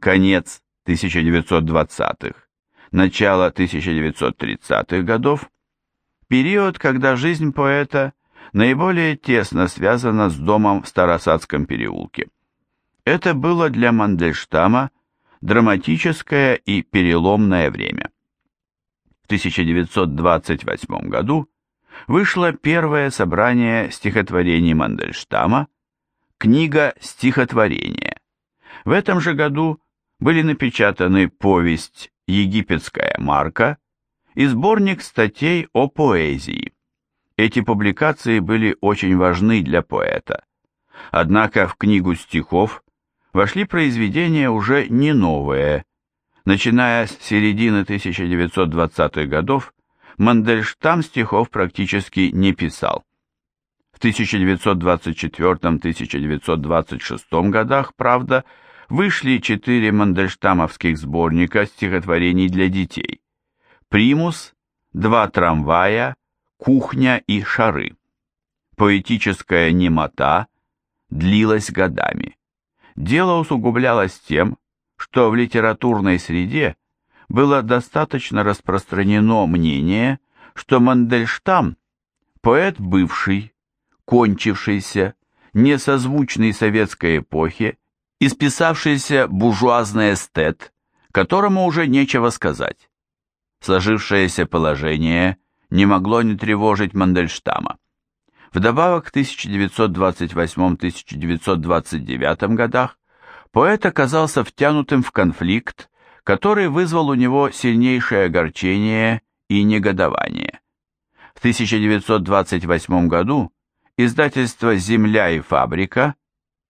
конец 1920-х, начало 1930-х годов, период, когда жизнь поэта наиболее тесно связана с домом в Старосадском переулке. Это было для Мандельштама драматическое и переломное время. В 1928 году вышло первое собрание стихотворений Мандельштама «Книга стихотворения». В этом же году были напечатаны повесть «Египетская марка» и сборник статей о поэзии. Эти публикации были очень важны для поэта. Однако в книгу стихов вошли произведения уже не новые. Начиная с середины 1920-х годов, Мандельштам стихов практически не писал. В 1924-1926 годах, правда, вышли четыре мандельштамовских сборника стихотворений для детей. «Примус», «Два трамвая», «Кухня» и «Шары». Поэтическая немота длилась годами. Дело усугублялось тем, что в литературной среде было достаточно распространено мнение, что Мандельштам – поэт бывший, кончившийся, несозвучный советской эпохе исписавшийся буржуазный эстет, которому уже нечего сказать. Сложившееся положение не могло не тревожить Мандельштама. Вдобавок к 1928-1929 годах поэт оказался втянутым в конфликт, который вызвал у него сильнейшее огорчение и негодование. В 1928 году издательство «Земля и фабрика»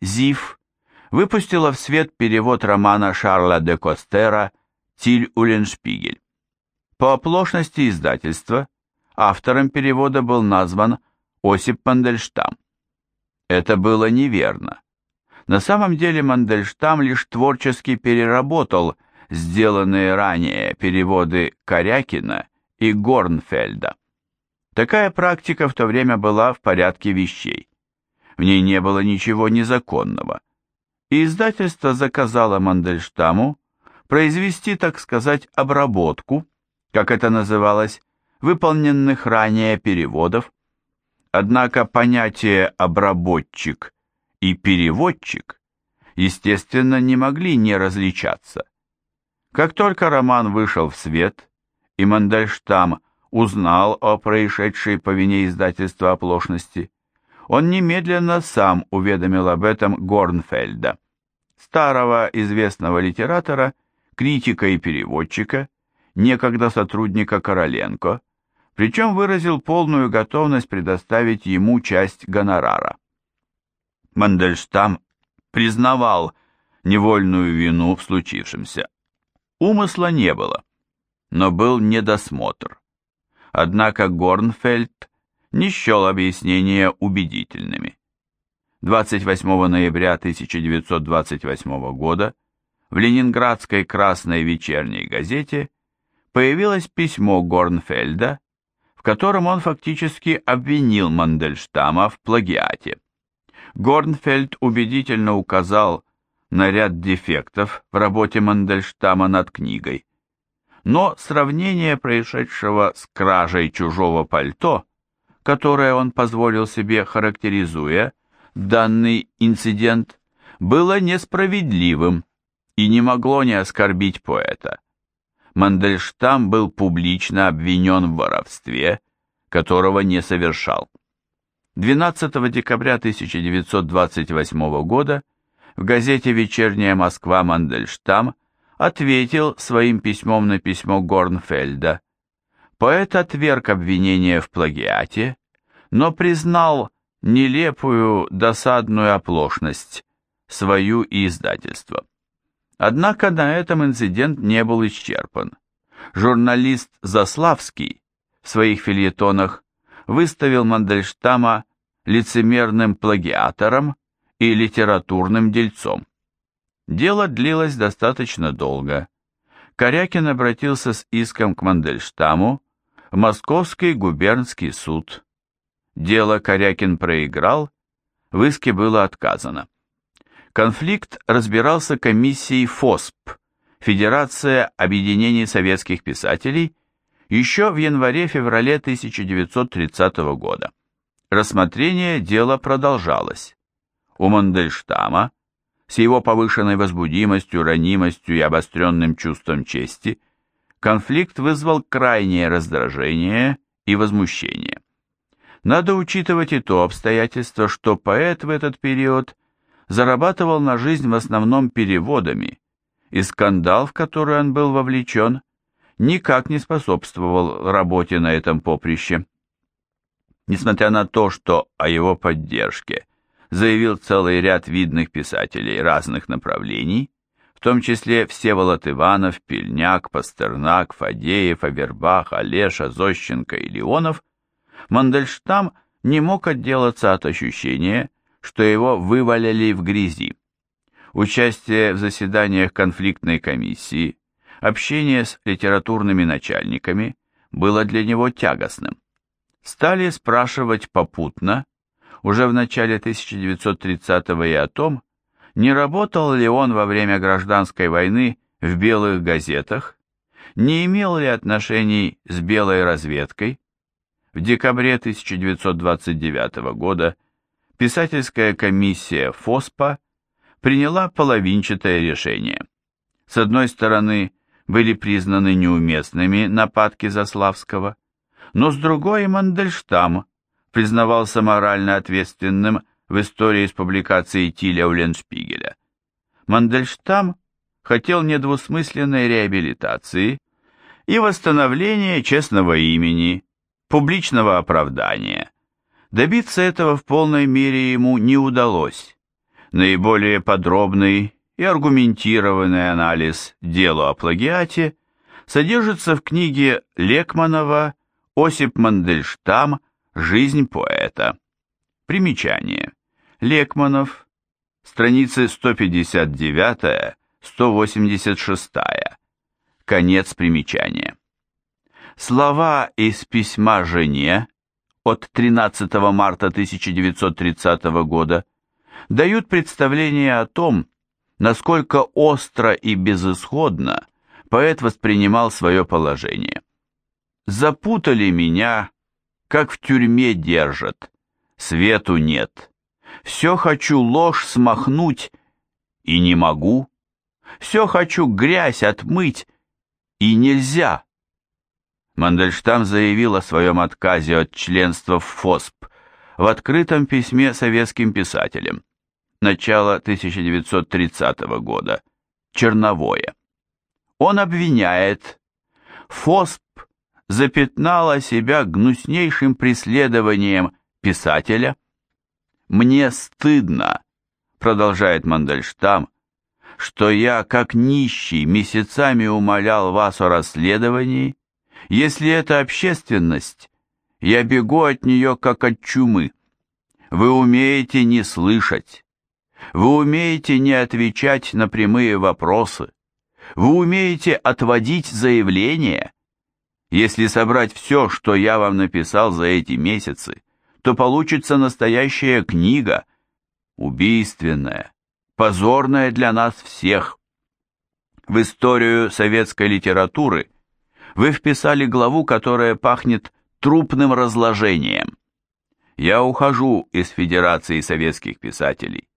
ЗИФ выпустила в свет перевод романа Шарла де Костера «Тиль Уленшпигель». По оплошности издательства автором перевода был назван Осип Мандельштам. Это было неверно. На самом деле Мандельштам лишь творчески переработал сделанные ранее переводы Корякина и Горнфельда. Такая практика в то время была в порядке вещей. В ней не было ничего незаконного и издательство заказало Мандельштаму произвести, так сказать, обработку, как это называлось, выполненных ранее переводов. Однако понятие «обработчик» и «переводчик» естественно не могли не различаться. Как только роман вышел в свет, и Мандельштам узнал о происшедшей по вине издательства оплошности, он немедленно сам уведомил об этом Горнфельда, старого известного литератора, критика и переводчика, некогда сотрудника Короленко, причем выразил полную готовность предоставить ему часть гонорара. Мандельштам признавал невольную вину в случившемся. Умысла не было, но был недосмотр. Однако Горнфельд не счел объяснения убедительными. 28 ноября 1928 года в Ленинградской красной вечерней газете появилось письмо Горнфельда, в котором он фактически обвинил Мандельштама в плагиате. Горнфельд убедительно указал на ряд дефектов в работе Мандельштама над книгой, но сравнение происшедшего с кражей чужого пальто, которое он позволил себе характеризуя данный инцидент, было несправедливым и не могло не оскорбить поэта. Мандельштам был публично обвинен в воровстве, которого не совершал. 12 декабря 1928 года в газете «Вечерняя Москва» Мандельштам ответил своим письмом на письмо Горнфельда. Поэт отверг обвинение в плагиате, но признал нелепую, досадную оплошность, свою и издательство. Однако на этом инцидент не был исчерпан. Журналист Заславский в своих фильетонах выставил Мандельштама лицемерным плагиатором и литературным дельцом. Дело длилось достаточно долго. Корякин обратился с иском к Мандельштаму Московский губернский суд. Дело Корякин проиграл, в иске было отказано. конфликт разбирался комиссией ФОСП, Федерация объединений советских писателей, еще в январе-феврале 1930 года. Рассмотрение дела продолжалось. У Мандельштама, с его повышенной возбудимостью, ранимостью и обостренным чувством чести, конфликт вызвал крайнее раздражение и возмущение. Надо учитывать и то обстоятельство, что поэт в этот период зарабатывал на жизнь в основном переводами, и скандал, в который он был вовлечен, никак не способствовал работе на этом поприще. Несмотря на то, что о его поддержке заявил целый ряд видных писателей разных направлений, в том числе Всеволод Иванов, Пельняк, Пастернак, Фадеев, Авербах, Олеша, Зощенко и Леонов, Мандельштам не мог отделаться от ощущения, что его вывалили в грязи. Участие в заседаниях конфликтной комиссии, общение с литературными начальниками было для него тягостным. Стали спрашивать попутно, уже в начале 1930-го и о том, не работал ли он во время гражданской войны в белых газетах, не имел ли отношений с белой разведкой. В декабре 1929 года писательская комиссия ФОСПа приняла половинчатое решение. С одной стороны, были признаны неуместными нападки Заславского, но с другой Мандельштам признавался морально ответственным в истории с публикацией Тиля Уленшпигеля. Мандельштам хотел недвусмысленной реабилитации и восстановления честного имени, публичного оправдания. Добиться этого в полной мере ему не удалось. Наиболее подробный и аргументированный анализ делу о плагиате содержится в книге Лекманова «Осип Мандельштам. Жизнь поэта». Примечание. Лекманов, страницы 159-186. Конец примечания. Слова из письма жене от 13 марта 1930 года дают представление о том, насколько остро и безысходно поэт воспринимал свое положение. «Запутали меня, как в тюрьме держат, свету нет». Все хочу ложь смахнуть и не могу. Все хочу грязь отмыть и нельзя. Мандельштам заявил о своем отказе от членства в ФОСП в открытом письме советским писателям. Начало 1930 года. Черновое. Он обвиняет ФОСП запятнала себя гнуснейшим преследованием писателя, «Мне стыдно», — продолжает Мандельштам, «что я, как нищий, месяцами умолял вас о расследовании. Если это общественность, я бегу от нее, как от чумы. Вы умеете не слышать. Вы умеете не отвечать на прямые вопросы. Вы умеете отводить заявления. Если собрать все, что я вам написал за эти месяцы, то получится настоящая книга, убийственная, позорная для нас всех. В историю советской литературы вы вписали главу, которая пахнет трупным разложением. Я ухожу из Федерации советских писателей.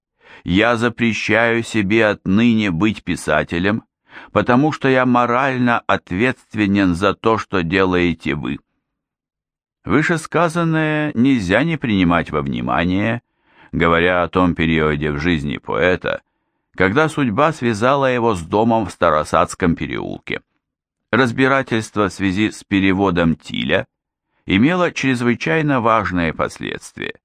Я запрещаю себе отныне быть писателем, потому что я морально ответственен за то, что делаете вы. Вышесказанное нельзя не принимать во внимание, говоря о том периоде в жизни поэта, когда судьба связала его с домом в Старосадском переулке. Разбирательство в связи с переводом Тиля имело чрезвычайно важные последствия.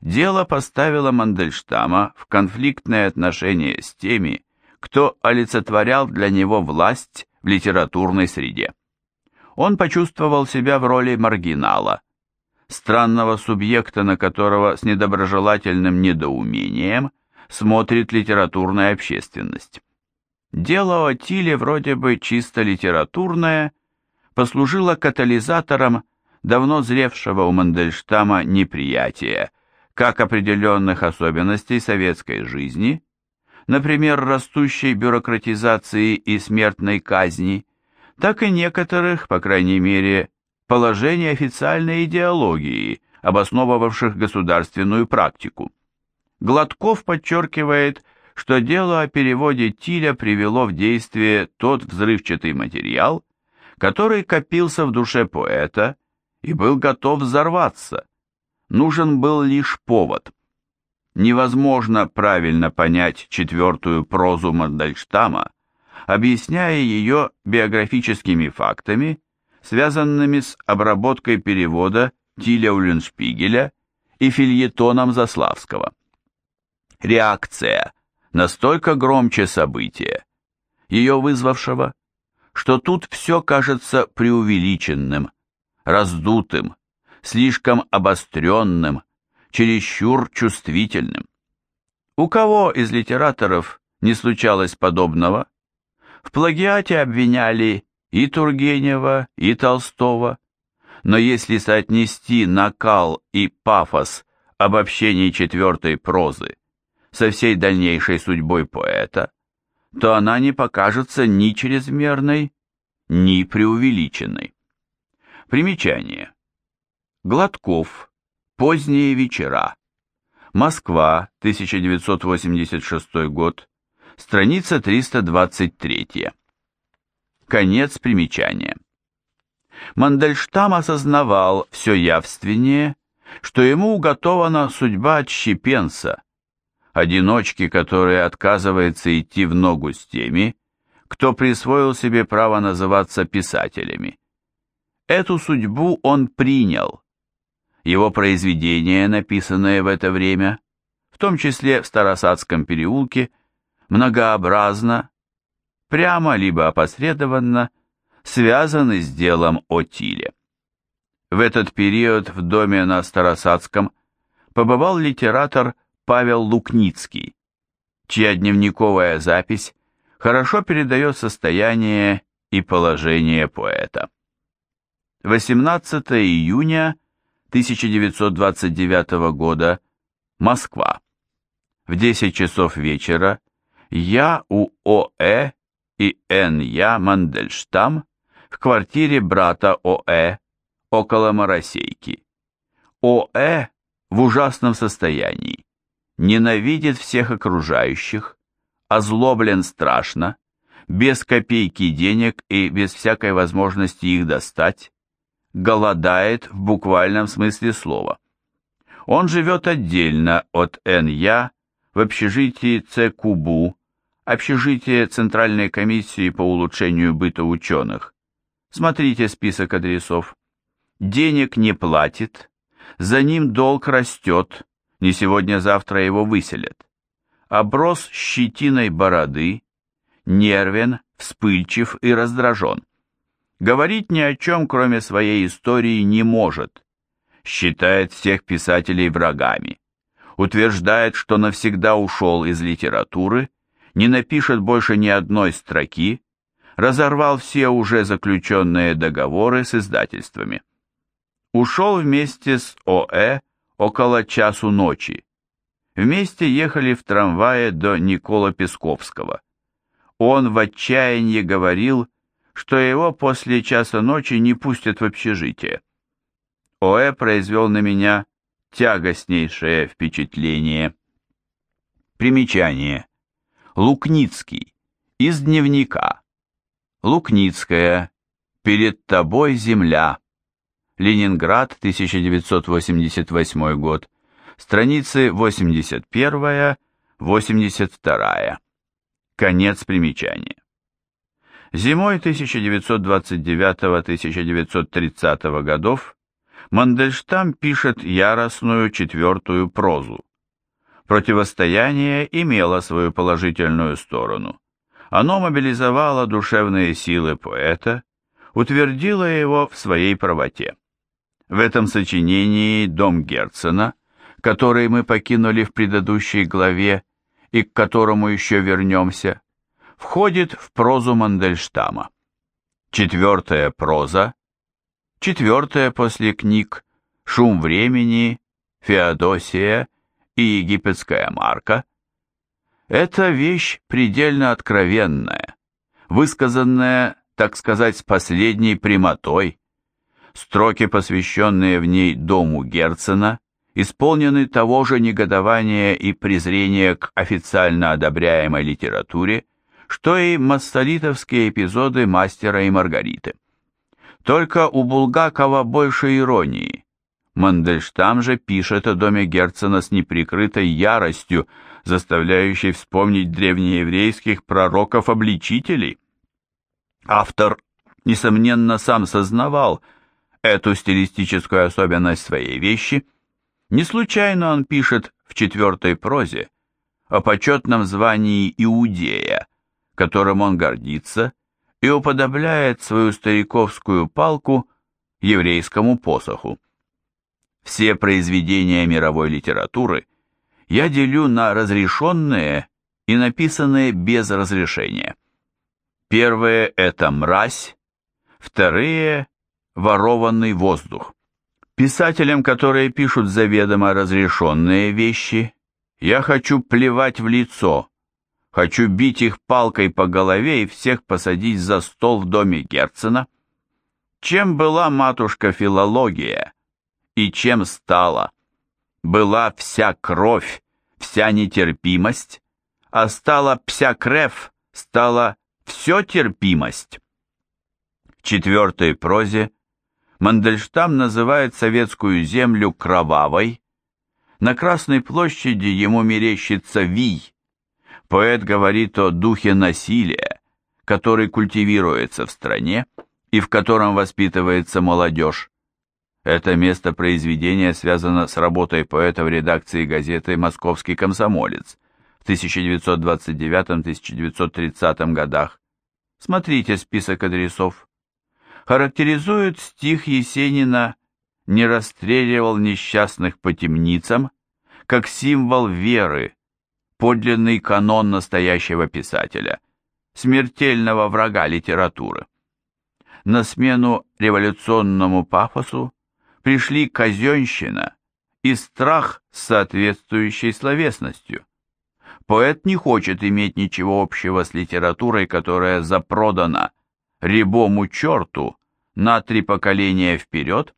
Дело поставило Мандельштама в конфликтное отношение с теми, кто олицетворял для него власть в литературной среде он почувствовал себя в роли маргинала, странного субъекта, на которого с недоброжелательным недоумением смотрит литературная общественность. Дело о Тиле вроде бы чисто литературное, послужило катализатором давно зревшего у Мандельштама неприятия как определенных особенностей советской жизни, например, растущей бюрократизации и смертной казни, так и некоторых, по крайней мере, положений официальной идеологии, обосновывавших государственную практику. Гладков подчеркивает, что дело о переводе Тиля привело в действие тот взрывчатый материал, который копился в душе поэта и был готов взорваться. Нужен был лишь повод. Невозможно правильно понять четвертую прозу Мандельштама, объясняя ее биографическими фактами, связанными с обработкой перевода Тиля Улленшпигеля и фильетоном Заславского. Реакция настолько громче события, ее вызвавшего, что тут все кажется преувеличенным, раздутым, слишком обостренным, чересчур чувствительным. У кого из литераторов не случалось подобного? В плагиате обвиняли и Тургенева, и Толстого, но если соотнести накал и пафос обобщений четвертой прозы со всей дальнейшей судьбой поэта, то она не покажется ни чрезмерной, ни преувеличенной. Примечание. Гладков. Поздние вечера. Москва, 1986 год. Страница 323. Конец примечания. Мандельштам осознавал все явственнее, что ему уготована судьба отщепенца, одиночки, который отказывается идти в ногу с теми, кто присвоил себе право называться писателями. Эту судьбу он принял. Его произведения, написанные в это время, в том числе в Старосадском переулке, многообразно, прямо либо опосредованно, связаны с делом о Тиле. В этот период в доме на Старосадском побывал литератор Павел Лукницкий, чья дневниковая запись хорошо передает состояние и положение поэта. 18 июня 1929 года, Москва. В 10 часов вечера я у О.Э. и Н.Я. Мандельштам в квартире брата О.Э. около Моросейки. О.Э. в ужасном состоянии, ненавидит всех окружающих, озлоблен страшно, без копейки денег и без всякой возможности их достать, голодает в буквальном смысле слова. Он живет отдельно от Н.Я. в общежитии ЦКУБУ, общежитие Центральной комиссии по улучшению быта ученых. Смотрите список адресов. Денег не платит, за ним долг растет, не сегодня-завтра его выселят. Оброс щетиной бороды, нервен, вспыльчив и раздражен. Говорить ни о чем, кроме своей истории, не может. Считает всех писателей врагами. Утверждает, что навсегда ушел из литературы, не напишет больше ни одной строки, разорвал все уже заключенные договоры с издательствами. Ушел вместе с О.Э. около часу ночи. Вместе ехали в трамвае до Никола Песковского. Он в отчаянии говорил, что его после часа ночи не пустят в общежитие. Оэ произвел на меня тягостнейшее впечатление. Примечание. Лукницкий. Из дневника. Лукницкая. Перед тобой земля. Ленинград, 1988 год. Страницы 81-82. Конец примечания. Зимой 1929-1930 годов Мандельштам пишет яростную четвертую прозу. Противостояние имело свою положительную сторону. Оно мобилизовало душевные силы поэта, утвердило его в своей правоте. В этом сочинении «Дом Герцена», который мы покинули в предыдущей главе и к которому еще вернемся, входит в прозу Мандельштама. Четвертая проза, четвертая после книг «Шум времени», «Феодосия» и «Египетская марка» Это вещь предельно откровенная, высказанная, так сказать, с последней прямотой. Строки, посвященные в ней дому Герцена, исполнены того же негодования и презрения к официально одобряемой литературе, что и массолитовские эпизоды «Мастера и Маргариты». Только у Булгакова больше иронии. Мандельштам же пишет о доме Герцена с неприкрытой яростью, заставляющей вспомнить древнееврейских пророков-обличителей. Автор, несомненно, сам сознавал эту стилистическую особенность своей вещи. Не случайно он пишет в четвертой прозе о почетном звании Иудея, которым он гордится, и уподобляет свою стариковскую палку еврейскому посоху. Все произведения мировой литературы я делю на разрешенные и написанные без разрешения. Первые – это мразь, вторые – ворованный воздух. Писателям, которые пишут заведомо разрешенные вещи, я хочу плевать в лицо, Хочу бить их палкой по голове и всех посадить за стол в доме Герцена. Чем была матушка филология и чем стала? Была вся кровь, вся нетерпимость, а стала вся крев, стала все терпимость. В четвертой прозе Мандельштам называет советскую землю кровавой, на Красной площади ему мерещится вий, Поэт говорит о духе насилия, который культивируется в стране и в котором воспитывается молодежь. Это место произведения связано с работой поэта в редакции газеты «Московский комсомолец» в 1929-1930 годах. Смотрите список адресов. Характеризует стих Есенина «Не расстреливал несчастных по темницам» как символ веры, подлинный канон настоящего писателя, смертельного врага литературы. На смену революционному пафосу пришли казенщина и страх с соответствующей словесностью. Поэт не хочет иметь ничего общего с литературой, которая запродана рябому черту на три поколения вперед,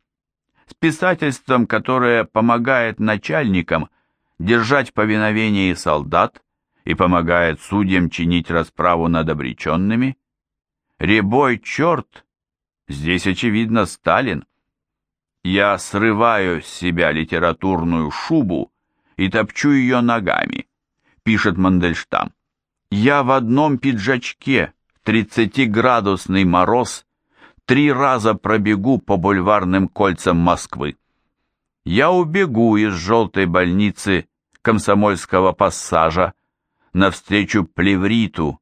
с писательством, которое помогает начальникам держать в повиновении солдат и помогает судьям чинить расправу над обреченными? Ребой черт, здесь, очевидно, Сталин. Я срываю с себя литературную шубу и топчу ее ногами, пишет Мандельштам. Я в одном пиджачке, в тридцатиградусный мороз, три раза пробегу по бульварным кольцам Москвы. Я убегу из желтой больницы комсомольского пассажа навстречу плевриту,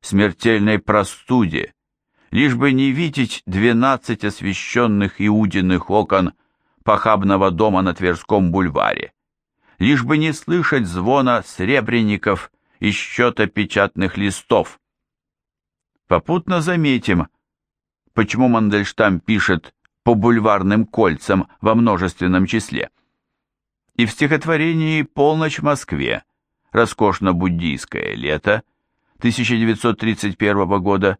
смертельной простуде, лишь бы не видеть двенадцать освещенных иудиных окон похабного дома на Тверском бульваре, лишь бы не слышать звона сребреников и счета печатных листов. Попутно заметим, почему Мандельштам пишет по бульварным кольцам во множественном числе и в стихотворении «Полночь в Москве», роскошно-буддийское лето 1931 года,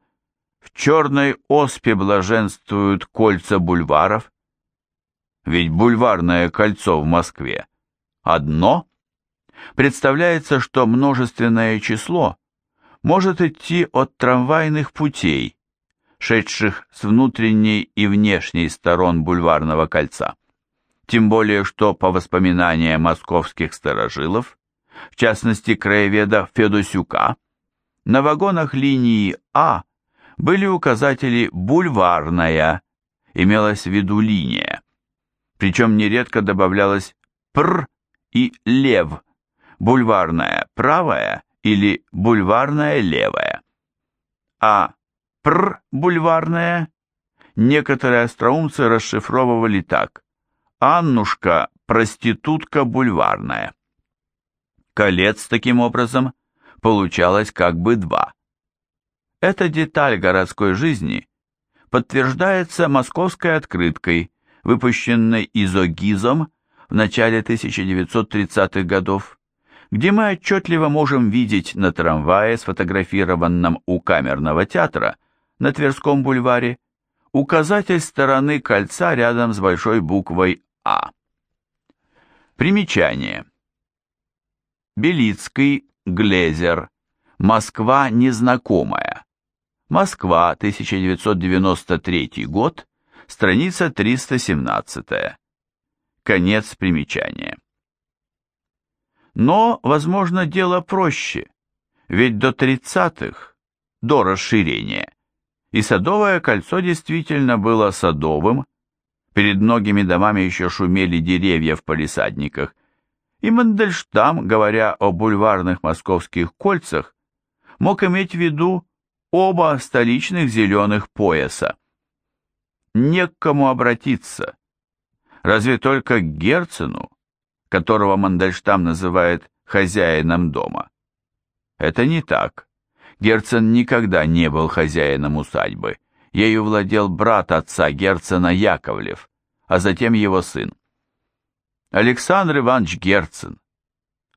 в черной оспе блаженствуют кольца бульваров. Ведь бульварное кольцо в Москве одно. Представляется, что множественное число может идти от трамвайных путей, шедших с внутренней и внешней сторон бульварного кольца тем более что по воспоминаниям московских старожилов, в частности краеведа Федосюка, на вагонах линии А были указатели «бульварная», имелась в виду линия, причем нередко добавлялось «пр» и «лев», бульварная правая или бульварная левая. А «пр» бульварная некоторые остроумцы расшифровывали так Аннушка – проститутка бульварная. Колец, таким образом, получалось как бы два. Эта деталь городской жизни подтверждается московской открыткой, выпущенной изогизом в начале 1930-х годов, где мы отчетливо можем видеть на трамвае, сфотографированном у Камерного театра на Тверском бульваре, указатель стороны кольца рядом с большой буквой «А». Примечание. Белицкий, Глезер, Москва незнакомая. Москва, 1993 год, страница 317. Конец примечания. Но, возможно, дело проще, ведь до 30-х, до расширения, и Садовое кольцо действительно было садовым, перед многими домами еще шумели деревья в палисадниках, и Мандельштам, говоря о бульварных московских кольцах, мог иметь в виду оба столичных зеленых пояса. Не к кому обратиться, разве только к Герцену, которого Мандельштам называет хозяином дома. Это не так. Герцен никогда не был хозяином усадьбы. Ею владел брат отца Герцена Яковлев, а затем его сын. Александр Иванович Герцен,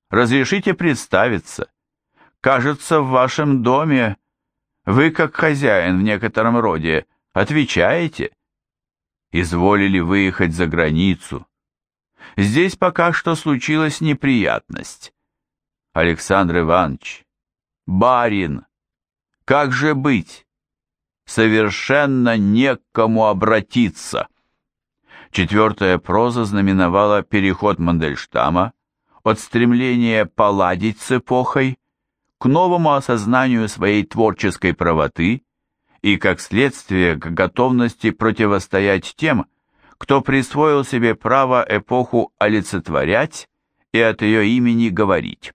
разрешите представиться. Кажется, в вашем доме вы, как хозяин в некотором роде, отвечаете. Изволили выехать за границу. Здесь пока что случилась неприятность. Александр Иванович, барин, как же быть? Совершенно не к кому обратиться. Четвертая проза знаменовала переход Мандельштама от стремления поладить с эпохой к новому осознанию своей творческой правоты и, как следствие, к готовности противостоять тем, кто присвоил себе право эпоху олицетворять и от ее имени говорить.